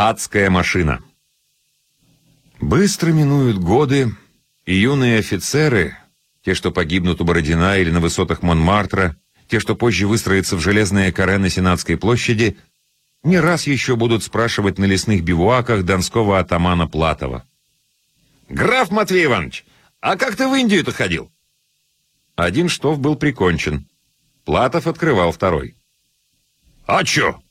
Адская машина. Быстро минуют годы, и юные офицеры, те, что погибнут у Бородина или на высотах Монмартра, те, что позже выстроятся в железные коре на Сенатской площади, не раз еще будут спрашивать на лесных бивуаках донского атамана Платова. «Граф Матвей Иванович, а как ты в Индию-то ходил?» Один штоф был прикончен. Платов открывал второй. «А чё?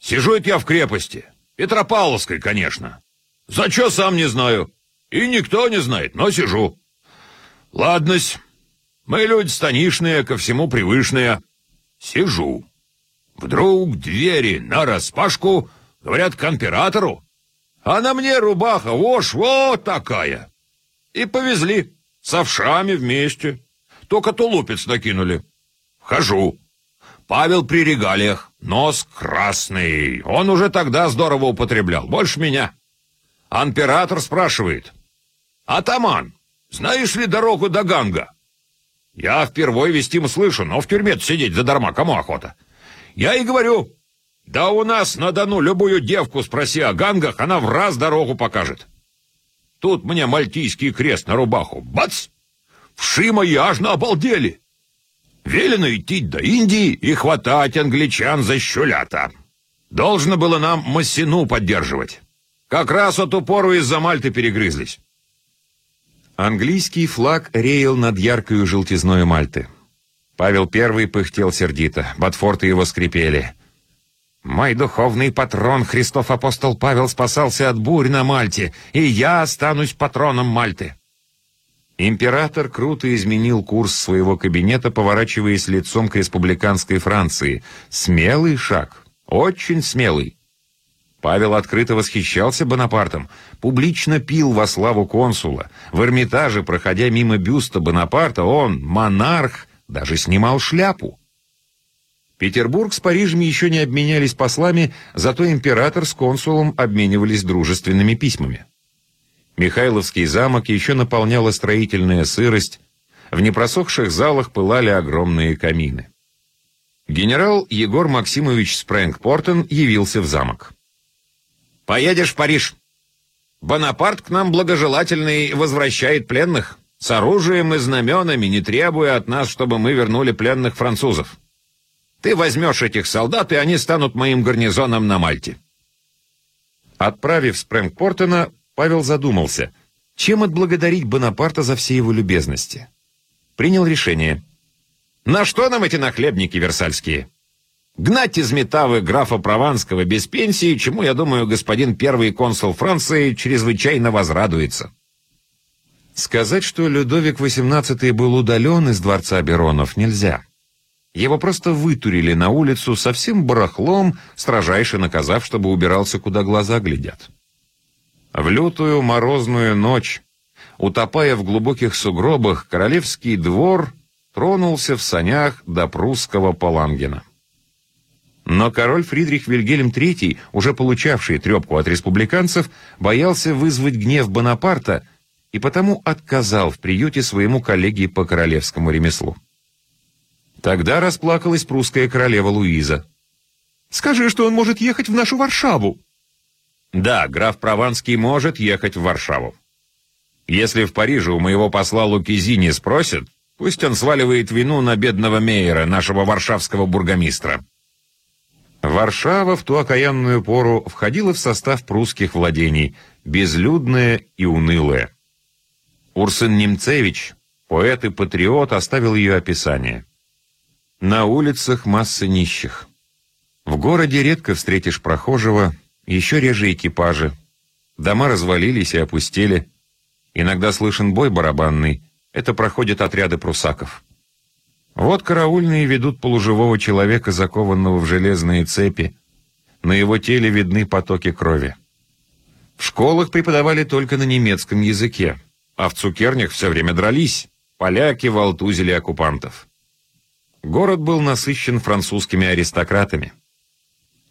Сижу я в крепости. Петропавловской, конечно. За чё, сам не знаю. И никто не знает, но сижу. Ладность. Мы люди станишные, ко всему привычные. Сижу. Вдруг двери нараспашку, говорят, к императору. А на мне рубаха, вошь, вот такая. И повезли, с овшами вместе. Только тулупец накинули. Хожу. Павел при регалиях, нос красный. Он уже тогда здорово употреблял, больше меня. Император спрашивает. «Атаман, знаешь ли дорогу до Ганга?» Я впервые вестим слышу, но в тюрьме сидеть задарма, кому охота? Я и говорю, да у нас на Дону любую девку спроси о гангах, она в раз дорогу покажет. Тут мне мальтийский крест на рубаху. Бац! Вши мои аж на обалдели. Велено идти до Индии и хватать англичан за щулята. Должно было нам Массину поддерживать. Как раз от упору из-за Мальты перегрызлись. Английский флаг реял над яркою желтизной Мальты. Павел I пыхтел сердито, ботфорты его скрипели. «Мой духовный патрон, Христов апостол Павел, спасался от бурь на Мальте, и я останусь патроном Мальты». Император круто изменил курс своего кабинета, поворачиваясь лицом к республиканской Франции. Смелый шаг, очень смелый. Павел открыто восхищался Бонапартом, публично пил во славу консула. В Эрмитаже, проходя мимо бюста Бонапарта, он, монарх, даже снимал шляпу. Петербург с Парижем еще не обменялись послами, зато император с консулом обменивались дружественными письмами. Михайловский замок еще наполняла строительная сырость, в непросохших залах пылали огромные камины. Генерал Егор Максимович Спрэнгпортен явился в замок. «Поедешь в Париж. Бонапарт к нам благожелательный возвращает пленных, с оружием и знаменами, не требуя от нас, чтобы мы вернули пленных французов. Ты возьмешь этих солдат, и они станут моим гарнизоном на Мальте». Отправив Спрэнгпортена, Павел задумался, чем отблагодарить Бонапарта за все его любезности. Принял решение. «На что нам эти нахлебники версальские? Гнать из Метавы графа Прованского без пенсии, чему, я думаю, господин первый консул Франции чрезвычайно возрадуется». Сказать, что Людовик XVIII был удален из дворца Беронов, нельзя. Его просто вытурили на улицу совсем барахлом, строжайше наказав, чтобы убирался, куда глаза глядят. В лютую морозную ночь, утопая в глубоких сугробах, королевский двор тронулся в санях до прусского Палангена. Но король Фридрих Вильгельм III, уже получавший трепку от республиканцев, боялся вызвать гнев Бонапарта и потому отказал в приюте своему коллеге по королевскому ремеслу. Тогда расплакалась прусская королева Луиза. «Скажи, что он может ехать в нашу Варшаву!» Да, граф Прованский может ехать в Варшаву. Если в Париже у моего посла Лукизини спросят, пусть он сваливает вину на бедного Мейера, нашего варшавского бургомистра. Варшава в ту окаянную пору входила в состав прусских владений, безлюдная и унылая. Урсен Немцевич, поэт и патриот, оставил ее описание. На улицах масса нищих. В городе редко встретишь прохожего, еще реже экипажи. Дома развалились и опустели. Иногда слышен бой барабанный. Это проходят отряды прусаков. Вот караульные ведут полуживого человека, закованного в железные цепи. На его теле видны потоки крови. В школах преподавали только на немецком языке, а в цукернях все время дрались. Поляки волтузили оккупантов. Город был насыщен французскими аристократами.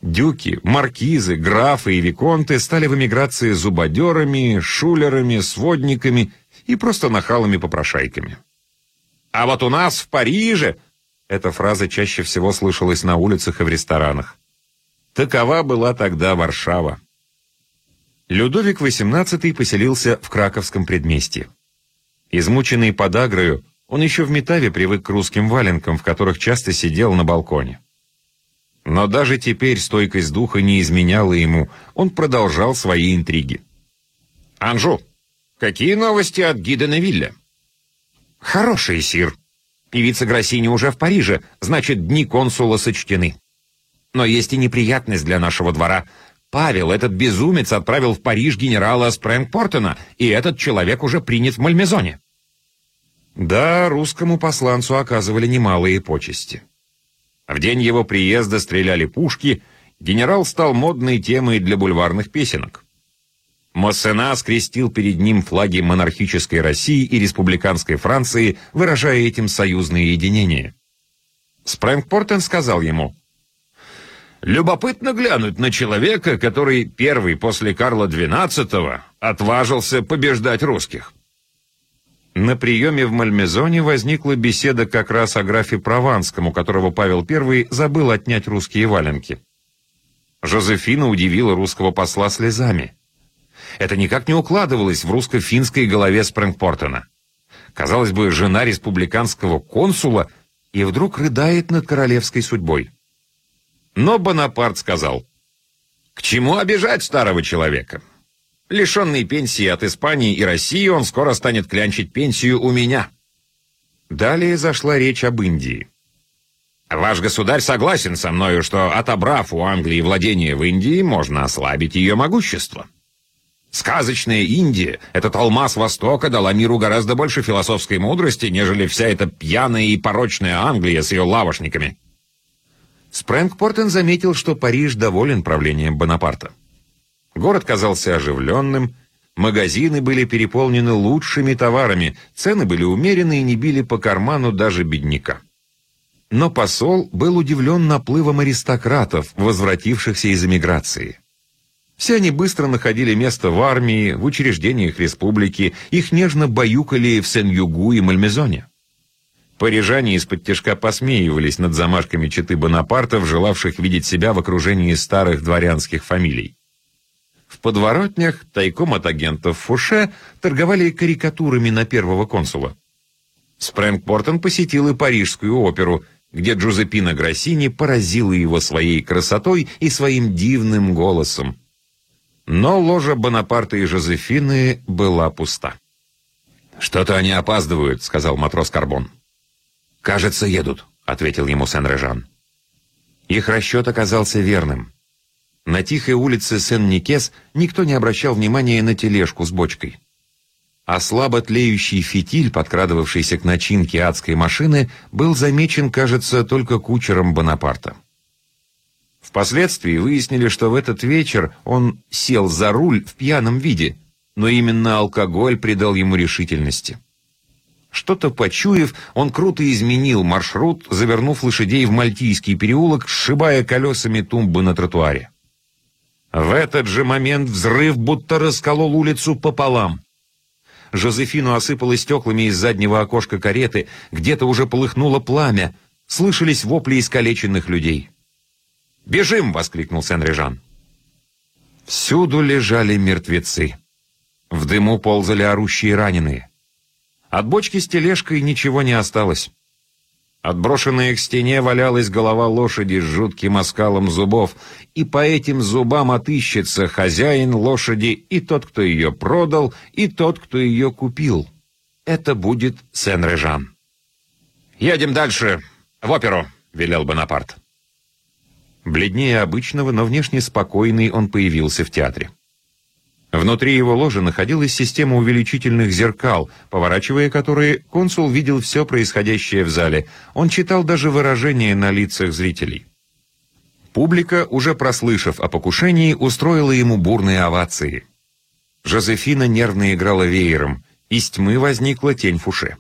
Дюки, маркизы, графы и виконты стали в эмиграции зубодерами, шулерами, сводниками и просто нахалами-попрошайками. «А вот у нас в Париже...» Эта фраза чаще всего слышалась на улицах и в ресторанах. Такова была тогда Варшава. Людовик XVIII поселился в Краковском предместье. Измученный подагрою, он еще в Метаве привык к русским валенкам, в которых часто сидел на балконе. Но даже теперь стойкость духа не изменяла ему, он продолжал свои интриги. «Анжу, какие новости от Гидена Вилля?» «Хорошие, сир. Певица Гроссини уже в Париже, значит, дни консула сочтены. Но есть и неприятность для нашего двора. Павел, этот безумец, отправил в Париж генерала Спрэнгпортона, и этот человек уже принят в Мальмезоне». Да, русскому посланцу оказывали немалые почести. В день его приезда стреляли пушки, генерал стал модной темой для бульварных песенок. Моссена скрестил перед ним флаги монархической России и республиканской Франции, выражая этим союзное единение. Спрэнгпортен сказал ему, «Любопытно глянуть на человека, который первый после Карла XII отважился побеждать русских». На приеме в Мальмезоне возникла беседа как раз о графе Прованском, у которого Павел I забыл отнять русские валенки. Жозефина удивила русского посла слезами. Это никак не укладывалось в русско-финской голове Спрэнгпортона. Казалось бы, жена республиканского консула и вдруг рыдает над королевской судьбой. Но Бонапарт сказал, «К чему обижать старого человека? Лишенный пенсии от Испании и России, он скоро станет клянчить пенсию у меня. Далее зашла речь об Индии. Ваш государь согласен со мною, что, отобрав у Англии владение в Индии, можно ослабить ее могущество. Сказочная Индия, этот алмаз Востока, дала миру гораздо больше философской мудрости, нежели вся эта пьяная и порочная Англия с ее лавошниками. Спрэнгпортен заметил, что Париж доволен правлением Бонапарта. Город казался оживленным, магазины были переполнены лучшими товарами, цены были умерены и не били по карману даже бедняка. Но посол был удивлен наплывом аристократов, возвратившихся из эмиграции. Все они быстро находили место в армии, в учреждениях республики, их нежно баюкали в Сен-Югу и Мальмезоне. Парижане из-под тяжка посмеивались над замашками четы Бонапартов, желавших видеть себя в окружении старых дворянских фамилий. В подворотнях, тайком от агентов Фуше, торговали карикатурами на первого консула. Спрэнгпортон посетил и Парижскую оперу, где Джузеппина Гроссини поразила его своей красотой и своим дивным голосом. Но ложа Бонапарта и Жозефины была пуста. «Что-то они опаздывают», — сказал матрос Карбон. «Кажется, едут», — ответил ему Сен-Режан. Их расчет оказался верным. На тихой улице Сен-Никес никто не обращал внимания на тележку с бочкой. А слабо тлеющий фитиль, подкрадывавшийся к начинке адской машины, был замечен, кажется, только кучером Бонапарта. Впоследствии выяснили, что в этот вечер он сел за руль в пьяном виде, но именно алкоголь придал ему решительности. Что-то почуяв, он круто изменил маршрут, завернув лошадей в Мальтийский переулок, сшибая колесами тумбы на тротуаре. В этот же момент взрыв будто расколол улицу пополам. Жозефину осыпало стеклами из заднего окошка кареты, где-то уже полыхнуло пламя, слышались вопли искалеченных людей. «Бежим!» — воскликнул Сен-Режан. Всюду лежали мертвецы. В дыму ползали орущие раненые. От бочки с тележкой ничего не осталось. Отброшенная к стене валялась голова лошади с жутким оскалом зубов, и по этим зубам отыщется хозяин лошади и тот, кто ее продал, и тот, кто ее купил. Это будет Сен-Режан. «Едем дальше, в оперу», — велел Бонапарт. Бледнее обычного, но внешне спокойный он появился в театре. Внутри его ложи находилась система увеличительных зеркал, поворачивая которые, консул видел все происходящее в зале. Он читал даже выражения на лицах зрителей. Публика, уже прослышав о покушении, устроила ему бурные овации. Жозефина нервно играла веером. Из тьмы возникла тень Фуше.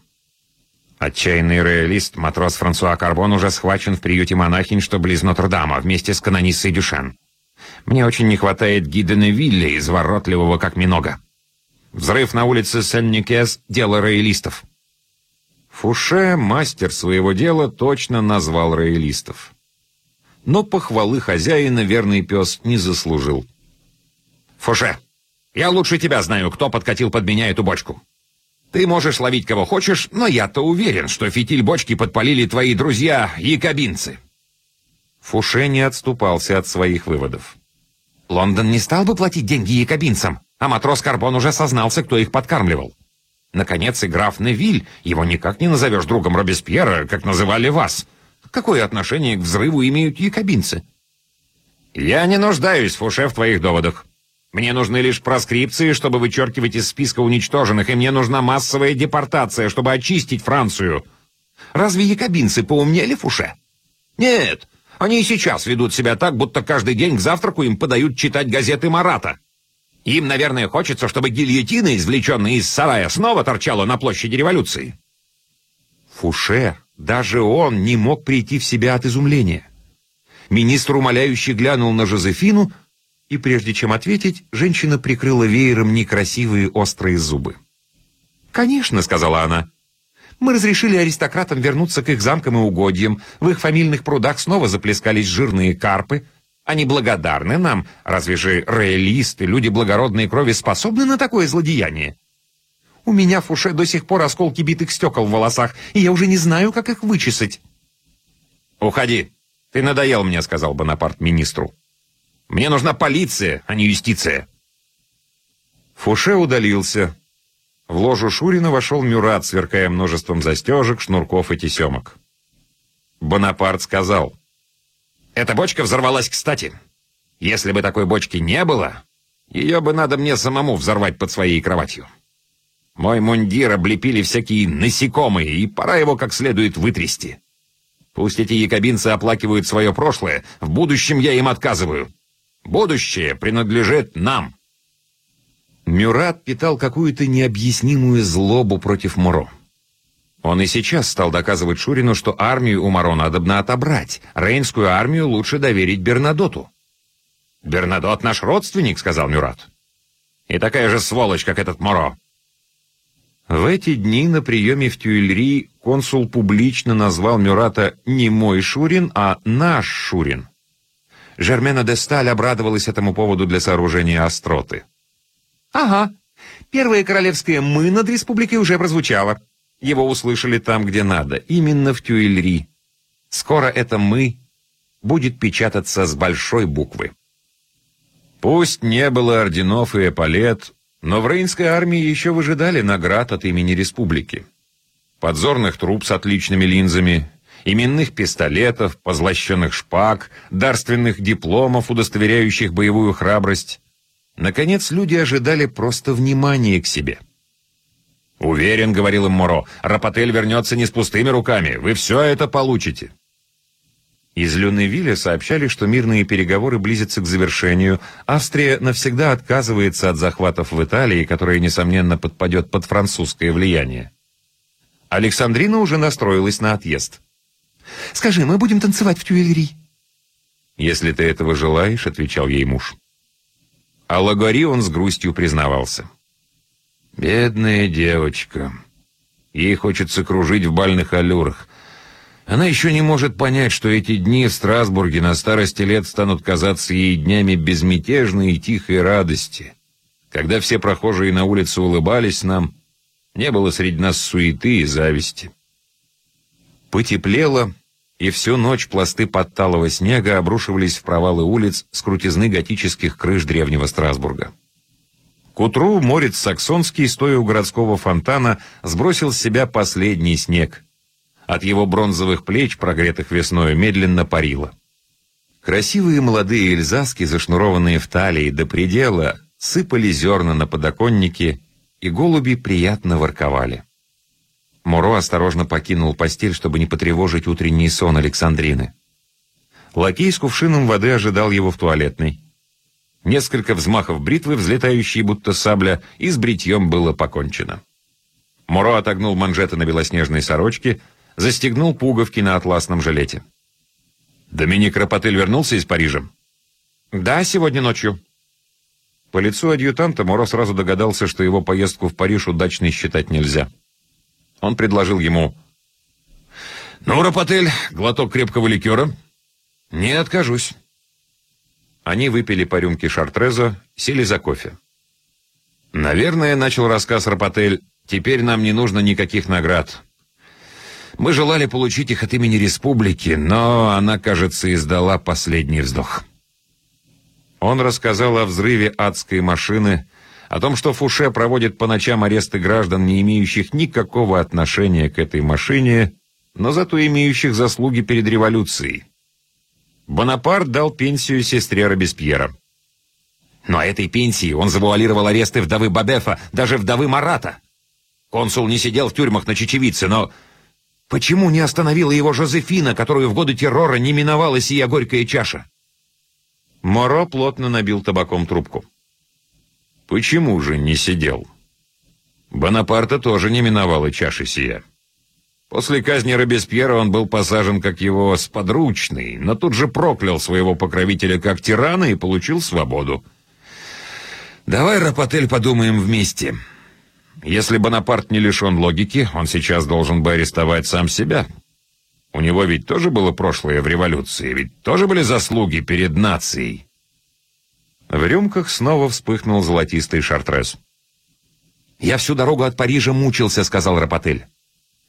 Отчаянный роялист, матрос Франсуа Карбон, уже схвачен в приюте монахинь, что близ Нотр-Дама, вместе с канониссой Дюшен. Мне очень не хватает Гидена Вилли, изворотливого как минога. Взрыв на улице Сен-Никес — дело роялистов. Фуше, мастер своего дела, точно назвал роялистов. Но похвалы хозяина верный пес не заслужил. «Фуше, Я лучше тебя знаю, кто подкатил под меня эту бочку. Ты можешь ловить кого хочешь, но я-то уверен, что фитиль бочки подпалили твои друзья, якобинцы». Фуше не отступался от своих выводов. Лондон не стал бы платить деньги якобинцам, а матрос Карбон уже сознался, кто их подкармливал. Наконец, и граф Невиль, его никак не назовешь другом Робеспьера, как называли вас. Какое отношение к взрыву имеют якобинцы? Я не нуждаюсь, Фуше, в твоих доводах. Мне нужны лишь проскрипции, чтобы вычеркивать из списка уничтоженных, и мне нужна массовая депортация, чтобы очистить Францию. Разве якобинцы поумнели, Фуше? Нет, они и сейчас ведут себя так, будто каждый день к завтраку им подают читать газеты Марата. Им, наверное, хочется, чтобы гильотина, извлеченная из сарая, снова торчала на площади революции. Фуше, даже он не мог прийти в себя от изумления. Министр умоляюще глянул на Жозефину, и прежде чем ответить, женщина прикрыла веером некрасивые острые зубы. «Конечно», — сказала она, — «мы разрешили аристократам вернуться к их замкам и угодьям, в их фамильных прудах снова заплескались жирные карпы. Они благодарны нам, разве же роялисты, люди благородной крови, способны на такое злодеяние?» У меня в уше до сих пор осколки битых стекол в волосах, и я уже не знаю, как их вычесать». «Уходи. Ты надоел мне», — сказал Бонапарт министру. Мне нужна полиция, а не юстиция». Фуше удалился. В ложу Шурина вошел Мюрат, сверкая множеством застежек, шнурков и тесемок. Бонапарт сказал. «Эта бочка взорвалась кстати. Если бы такой бочки не было, ее бы надо мне самому взорвать под своей кроватью. Мой мундир облепили всякие насекомые, и пора его как следует вытрясти. Пусть эти якобинцы оплакивают свое прошлое, в будущем я им отказываю. Будущее принадлежит нам. Мюрат питал какую-то необъяснимую злобу против Моро. Он и сейчас стал доказывать Шурину, что армию у Моро надобно отобрать, Рейнскую армию лучше доверить Бернадоту. «Бернадот наш родственник», — сказал Мюрат. «И такая же сволочь, как этот Моро». В эти дни на приеме в Тюильри консул публично назвал Мюрата не мой Шурин, а наш Шурин. Жермена де Сталь обрадовалась этому поводу для сооружения остроты. «Ага, первое королевское «мы» над республикой уже прозвучало. Его услышали там, где надо, именно в Тюильри. Скоро это «мы» будет печататься с большой буквы. Пусть не было орденов и эполет, но в Рейнской армии еще выжидали наград от имени республики. Подзорных труб с отличными линзами, именных пистолетов, позлощенных шпаг, дарственных дипломов, удостоверяющих боевую храбрость. Наконец, люди ожидали просто внимания к себе. «Уверен», — говорил им Моро, — «Рапотель вернется не с пустыми руками. Вы все это получите». Из Люневиля сообщали, что мирные переговоры близятся к завершению. Австрия навсегда отказывается от захватов в Италии, которая, несомненно, подпадет под французское влияние. Александрина уже настроилась на отъезд. Скажи, мы будем танцевать в Тюэльри?» «Если ты этого желаешь», — отвечал ей муж. А Лагори он с грустью признавался. «Бедная девочка. Ей хочется кружить в бальных аллюрах. Она еще не может понять, что эти дни в Страсбурге на старости лет станут казаться ей днями безмятежной и тихой радости. Когда все прохожие на улице улыбались нам, не было среди нас суеты и зависти. Потеплело, и всю ночь пласты подталого снега обрушивались в провалы улиц с крутизны готических крыш древнего Страсбурга. К утру морец Саксонский, стоя у городского фонтана, сбросил с себя последний снег. От его бронзовых плеч, прогретых весной, медленно парило. Красивые молодые эльзаски, зашнурованные в талии до предела, сыпали зерна на подоконнике, и голуби приятно ворковали. Муро осторожно покинул постель, чтобы не потревожить утренний сон Александрины. Лакей с кувшином воды ожидал его в туалетной. Несколько взмахов бритвы, взлетающие будто сабля, и с бритьем было покончено. Муро отогнул манжеты на белоснежной сорочке, застегнул пуговки на атласном жилете. «Доминик Рапотель вернулся из Парижа?» «Да, сегодня ночью». По лицу адъютанта Муро сразу догадался, что его поездку в Париж удачной считать нельзя. Он предложил ему «Ну, Рапотель, глоток крепкого ликера?» «Не откажусь». Они выпили по рюмке шартреза, сели за кофе. Наверное, начал рассказ Рапотель, теперь нам не нужно никаких наград. Мы желали получить их от имени республики, но она, кажется, издала последний вздох. Он рассказал о взрыве адской машины, о том, что Фуше проводит по ночам аресты граждан, не имеющих никакого отношения к этой машине, но зато имеющих заслуги перед революцией. Бонапарт дал пенсию сестре Робеспьера. Но этой пенсии он завуалировал аресты вдовы Бабефа, даже вдовы Марата. Консул не сидел в тюрьмах на чечевице, но почему не остановила его Жозефина, которую в годы террора не миновала сия горькая чаша? Моро плотно набил табаком трубку. Почему же не сидел? Бонапарта тоже не миновала чаши сия. После казни Робеспьера он был посажен как его сподручный, но тут же проклял своего покровителя как тирана и получил свободу. Давай, Рапотель, подумаем вместе. Если Бонапарт не лишен логики, он сейчас должен бы арестовать сам себя. У него ведь тоже было прошлое в революции, ведь тоже были заслуги перед нацией. В рюмках снова вспыхнул золотистый шартрез. «Я всю дорогу от Парижа мучился», — сказал Рапотель.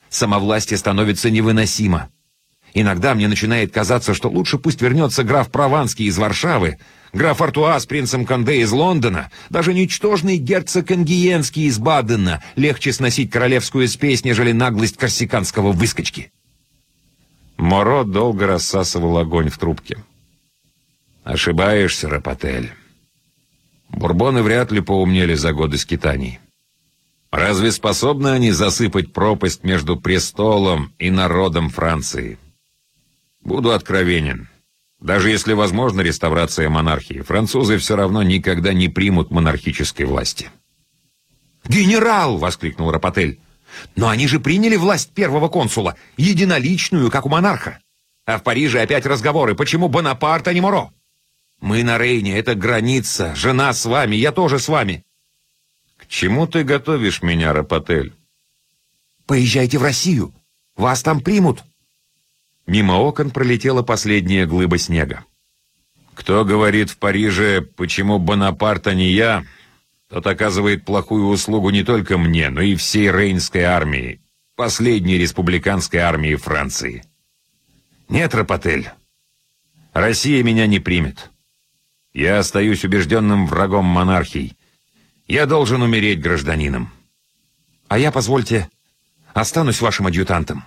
«Самовластие становится невыносимо. Иногда мне начинает казаться, что лучше пусть вернется граф Прованский из Варшавы, граф Артуа с принцем Конде из Лондона, даже ничтожный герцог Энгиенский из Бадена легче сносить королевскую спесь, нежели наглость корсиканского выскочки. Моро долго рассасывал огонь в трубке. «Ошибаешься, Рапотель. Бурбоны вряд ли поумнели за годы скитаний. Разве способны они засыпать пропасть между престолом и народом Франции? Буду откровенен». Даже если возможна реставрация монархии, французы все равно никогда не примут монархической власти. «Генерал!» — воскликнул Рапотель. «Но они же приняли власть первого консула, единоличную, как у монарха. А в Париже опять разговоры, почему Бонапарт, а не Моро? Мы на Рейне, это граница, жена с вами, я тоже с вами». «К чему ты готовишь меня, Рапотель?» «Поезжайте в Россию, вас там примут». Мимо окон пролетела последняя глыба снега. Кто говорит в Париже, почему Бонапарт, а не я, тот оказывает плохую услугу не только мне, но и всей Рейнской армии, последней республиканской армии Франции. Нет, Рапотель, Россия меня не примет. Я остаюсь убежденным врагом монархий. Я должен умереть гражданином. А я, позвольте, останусь вашим адъютантом.